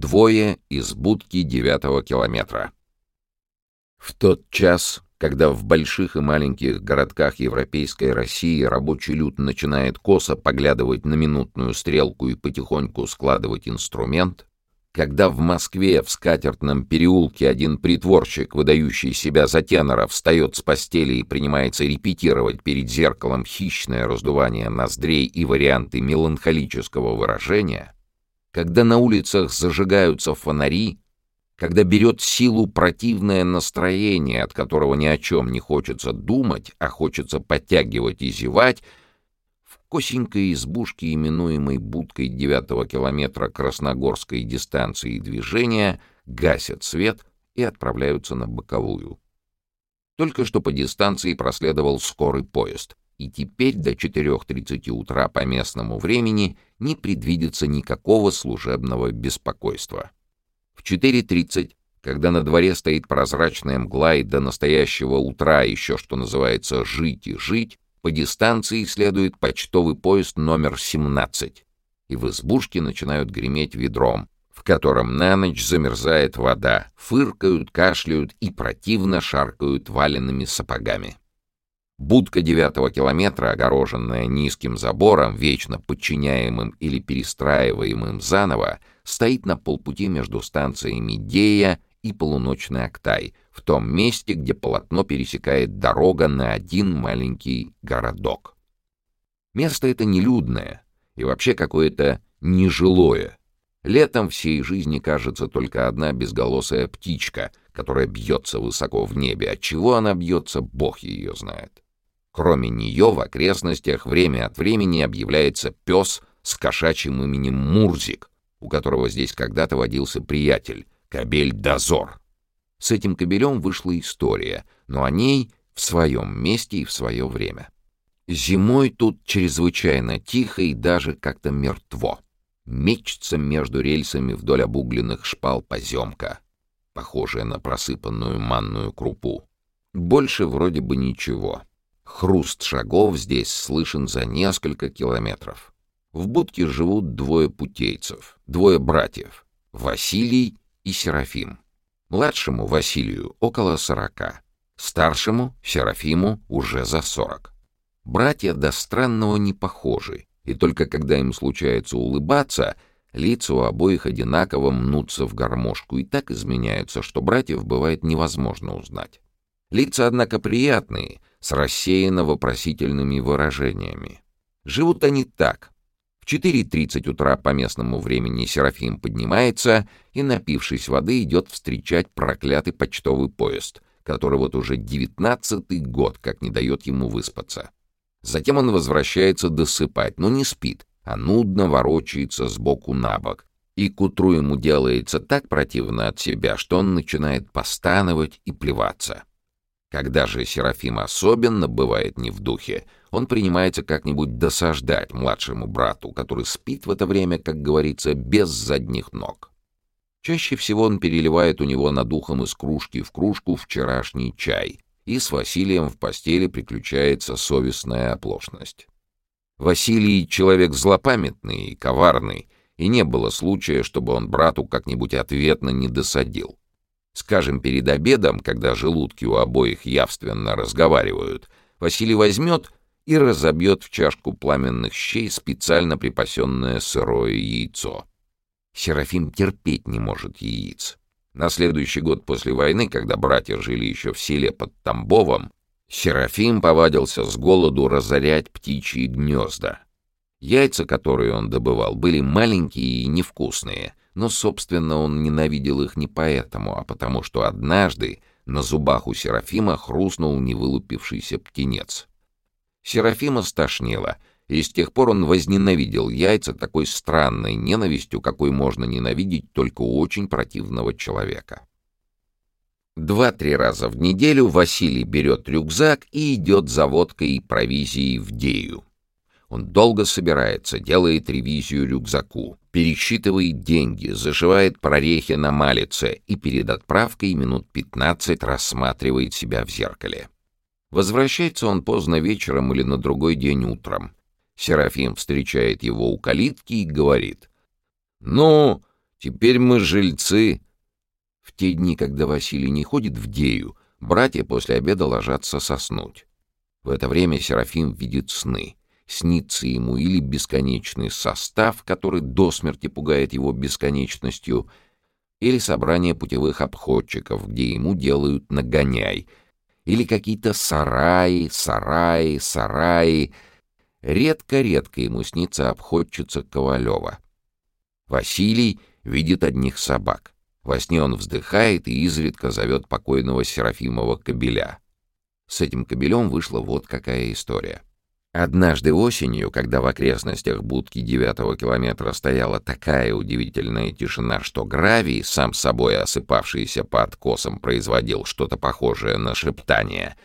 Двое из будки девятого километра. В тот час, когда в больших и маленьких городках Европейской России рабочий люд начинает косо поглядывать на минутную стрелку и потихоньку складывать инструмент, когда в Москве в скатертном переулке один притворщик, выдающий себя за тенора, встает с постели и принимается репетировать перед зеркалом хищное раздувание ноздрей и варианты меланхолического выражения, когда на улицах зажигаются фонари, когда берет силу противное настроение, от которого ни о чем не хочется думать, а хочется подтягивать и зевать, косенькой избушке, именуемой будкой девятого километра красногорской дистанции движения, гасят свет и отправляются на боковую. Только что по дистанции проследовал скорый поезд, и теперь до 4.30 утра по местному времени не предвидится никакого служебного беспокойства. В 4.30, когда на дворе стоит прозрачная мгла и до настоящего утра еще, что называется, жить и жить, по дистанции следует почтовый поезд номер 17, и в избушке начинают греметь ведром, в котором на ночь замерзает вода, фыркают, кашляют и противно шаркают валенными сапогами. Будка девятого километра, огороженная низким забором, вечно подчиняемым или перестраиваемым заново, стоит на полпути между станциями Дея и Полуночный Актай, в том месте, где полотно пересекает дорога на один маленький городок. Место это нелюдное и вообще какое-то нежилое. Летом всей жизни кажется только одна безголосая птичка, которая бьется высоко в небе. От чего она бьется, бог ее знает. Кроме нее в окрестностях время от времени объявляется пес с кошачьим именем Мурзик, у которого здесь когда-то водился приятель, кобель Дозор. С этим кобелем вышла история, но о ней в своем месте и в свое время. Зимой тут чрезвычайно тихо и даже как-то мертво. Мечется между рельсами вдоль обугленных шпал поземка, похожая на просыпанную манную крупу. Больше вроде бы ничего. Хруст шагов здесь слышен за несколько километров. В будке живут двое путейцев, двое братьев — Василий и Серафим. Младшему Василию около сорока, старшему Серафиму уже за сорок. Братья до странного не похожи, и только когда им случается улыбаться, лица у обоих одинаково мнутся в гармошку и так изменяются, что братьев бывает невозможно узнать. Лица, однако, приятные, с рассеянно-вопросительными выражениями. Живут они так, 4.30 утра по местному времени Серафим поднимается и, напившись воды, идет встречать проклятый почтовый поезд, который вот уже девятнадцатый год как не дает ему выспаться. Затем он возвращается досыпать, но не спит, а нудно ворочается сбоку на бок. И к утру ему делается так противно от себя, что он начинает постановать и плеваться. Когда же Серафим особенно бывает не в духе, он принимается как-нибудь досаждать младшему брату, который спит в это время, как говорится, без задних ног. Чаще всего он переливает у него над ухом из кружки в кружку вчерашний чай, и с Василием в постели приключается совестная оплошность. Василий — человек злопамятный и коварный, и не было случая, чтобы он брату как-нибудь ответно не досадил. Скажем, перед обедом, когда желудки у обоих явственно разговаривают, Василий возьмет и разобьет в чашку пламенных щей специально припасенное сырое яйцо. Серафим терпеть не может яиц. На следующий год после войны, когда братья жили еще в селе под Тамбовом, Серафим повадился с голоду разорять птичьи гнезда. Яйца, которые он добывал, были маленькие и невкусные, но, собственно, он ненавидел их не поэтому, а потому что однажды на зубах у Серафима хрустнул невылупившийся птенец. Серафима стошнило, и с тех пор он возненавидел яйца такой странной ненавистью, какой можно ненавидеть только у очень противного человека. Два-три раза в неделю Василий берет рюкзак и идет за водкой и провизией в Дею. Он долго собирается, делает ревизию рюкзаку, пересчитывает деньги, зашивает прорехи на малице и перед отправкой минут 15 рассматривает себя в зеркале. Возвращается он поздно вечером или на другой день утром. Серафим встречает его у калитки и говорит. «Ну, Теперь мы жильцы. В те дни, когда Василий не ходит в Дею, братья после обеда ложатся соснуть. В это время Серафим видит сны. Снится ему или бесконечный состав, который до смерти пугает его бесконечностью, или собрание путевых обходчиков, где ему делают нагоняй, или какие-то сараи, сараи, сараи. Редко-редко ему снится обходчица Ковалева. Василий видит одних собак. Во сне он вздыхает и изредка зовет покойного Серафимова кобеля. С этим кобелем вышла вот какая история. Однажды осенью, когда в окрестностях будки девятого километра стояла такая удивительная тишина, что гравий, сам собой осыпавшийся по откосам, производил что-то похожее на шептание,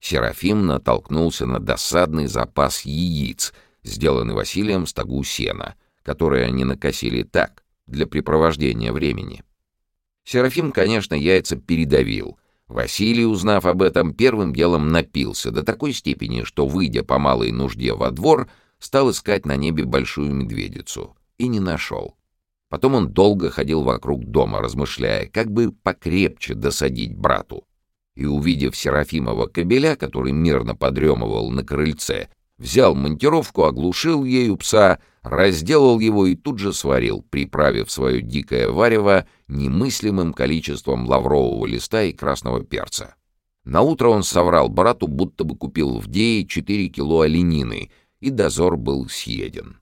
Серафим натолкнулся на досадный запас яиц, сделанный Василием стогу сена, которые они накосили так, для препровождения времени. Серафим, конечно, яйца передавил. Василий, узнав об этом, первым делом напился до такой степени, что, выйдя по малой нужде во двор, стал искать на небе большую медведицу. И не нашел. Потом он долго ходил вокруг дома, размышляя, как бы покрепче досадить брату. И, увидев Серафимова кобеля, который мирно подремывал на крыльце, взял монтировку, оглушил ею пса, разделал его и тут же сварил, приправив свое дикое варево немыслимым количеством лаврового листа и красного перца. Наутро он соврал брату, будто бы купил в Дее 4 кило оленины, и дозор был съеден.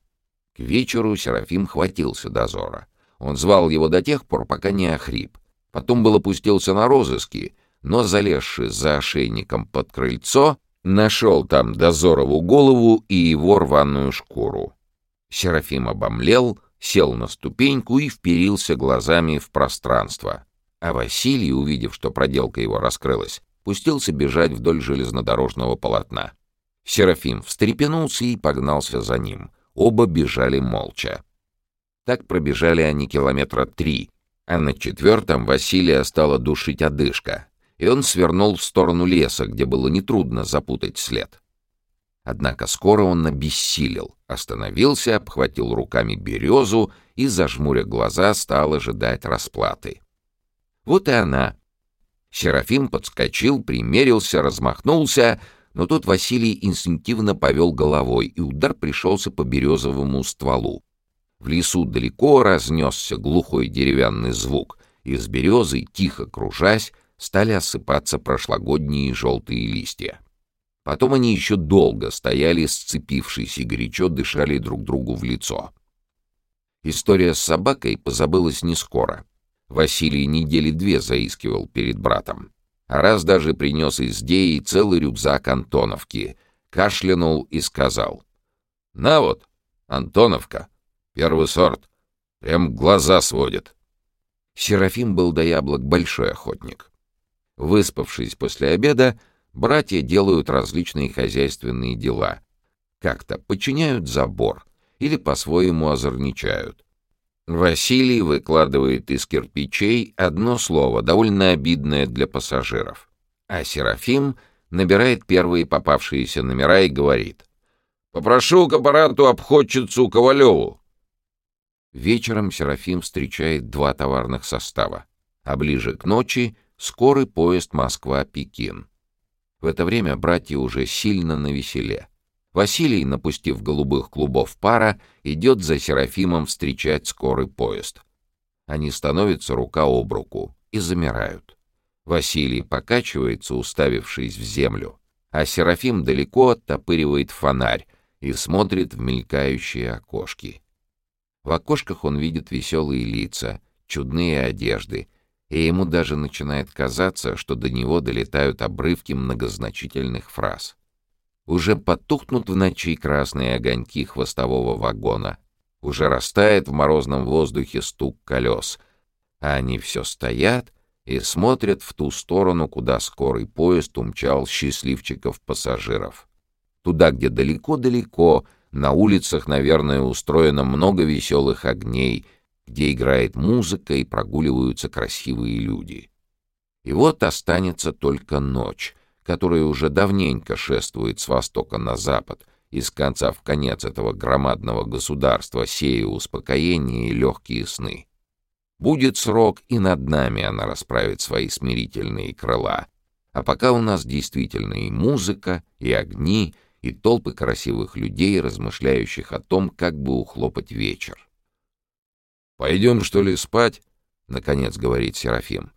К вечеру Серафим хватился дозора. Он звал его до тех пор, пока не охрип. Потом был опустился на розыски, но, залезши за ошейником под крыльцо, Нашел там Дозорову голову и его рваную шкуру. Серафим обомлел, сел на ступеньку и вперился глазами в пространство. А Василий, увидев, что проделка его раскрылась, пустился бежать вдоль железнодорожного полотна. Серафим встрепенулся и погнался за ним. Оба бежали молча. Так пробежали они километра три, а на четвертом Василия стала душить одышка и он свернул в сторону леса, где было нетрудно запутать след. Однако скоро он обессилел, остановился, обхватил руками березу и, зажмуря глаза, стал ожидать расплаты. Вот и она. Серафим подскочил, примерился, размахнулся, но тут Василий инстинктивно повел головой, и удар пришелся по березовому стволу. В лесу далеко разнесся глухой деревянный звук, и с березы, тихо кружась, стали осыпаться прошлогодние желтые листья. Потом они еще долго стояли, сцепившись и горячо дышали друг другу в лицо. История с собакой позабылась не скоро. Василий недели две заискивал перед братом. А раз даже принес из Деи целый рюкзак Антоновки, кашлянул и сказал. «На вот, Антоновка, первый сорт, прям глаза сводит». Серафим был до яблок большой охотник. Выспавшись после обеда, братья делают различные хозяйственные дела. Как-то подчиняют забор или по-своему озорничают. Василий выкладывает из кирпичей одно слово, довольно обидное для пассажиров. А Серафим набирает первые попавшиеся номера и говорит «Попрошу к аппарату обходчицу Ковалеву». Вечером Серафим встречает два товарных состава, а ближе к ночи Скорый поезд Москва-Пекин. В это время братья уже сильно навеселе. Василий, напустив голубых клубов пара, идет за Серафимом встречать скорый поезд. Они становятся рука об руку и замирают. Василий покачивается, уставившись в землю, а Серафим далеко оттопыривает фонарь и смотрит в мелькающие окошки. В окошках он видит веселые лица, чудные одежды и ему даже начинает казаться, что до него долетают обрывки многозначительных фраз. Уже потухнут в ночи красные огоньки хвостового вагона, уже растает в морозном воздухе стук колес, а они все стоят и смотрят в ту сторону, куда скорый поезд умчал счастливчиков-пассажиров. Туда, где далеко-далеко, на улицах, наверное, устроено много веселых огней — где играет музыка и прогуливаются красивые люди. И вот останется только ночь, которая уже давненько шествует с востока на запад, из конца в конец этого громадного государства, сея успокоение и легкие сны. Будет срок, и над нами она расправит свои смирительные крыла. А пока у нас действительно и музыка, и огни, и толпы красивых людей, размышляющих о том, как бы ухлопать вечер. «Пойдем, что ли, спать?» — наконец говорит Серафим.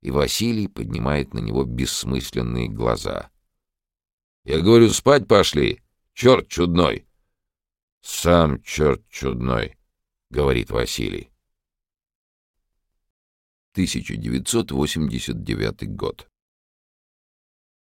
И Василий поднимает на него бессмысленные глаза. «Я говорю, спать пошли! Черт чудной!» «Сам черт чудной!» — говорит Василий. 1989 год.